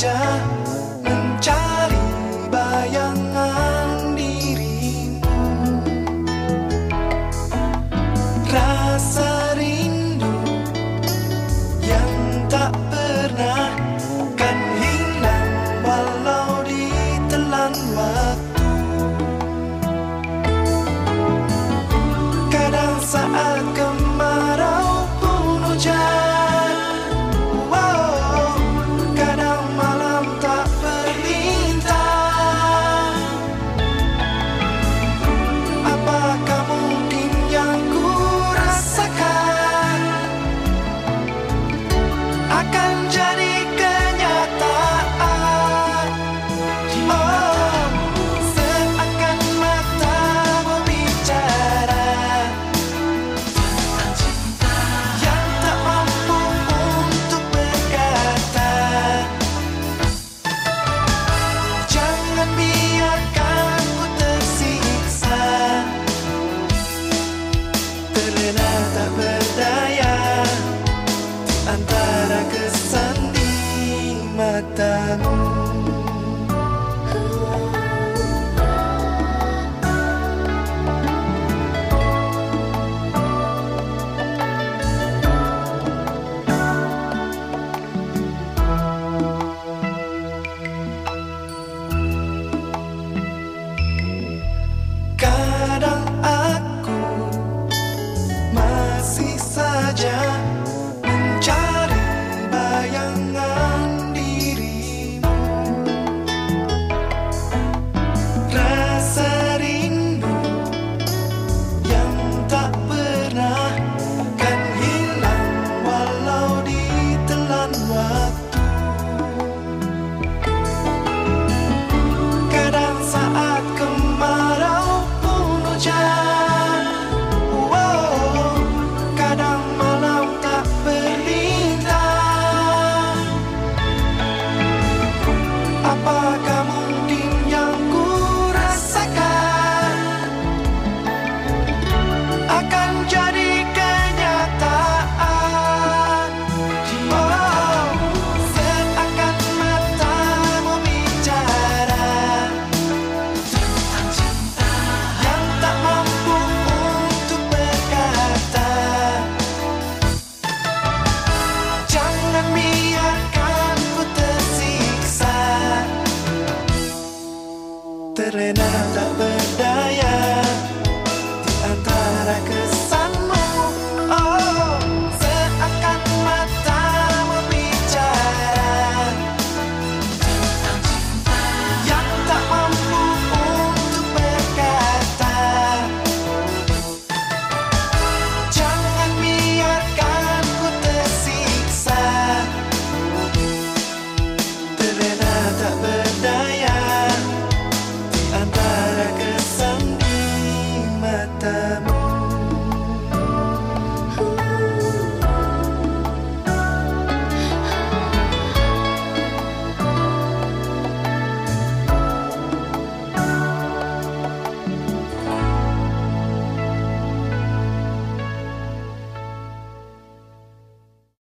家 serenata per terlena tak berdaya.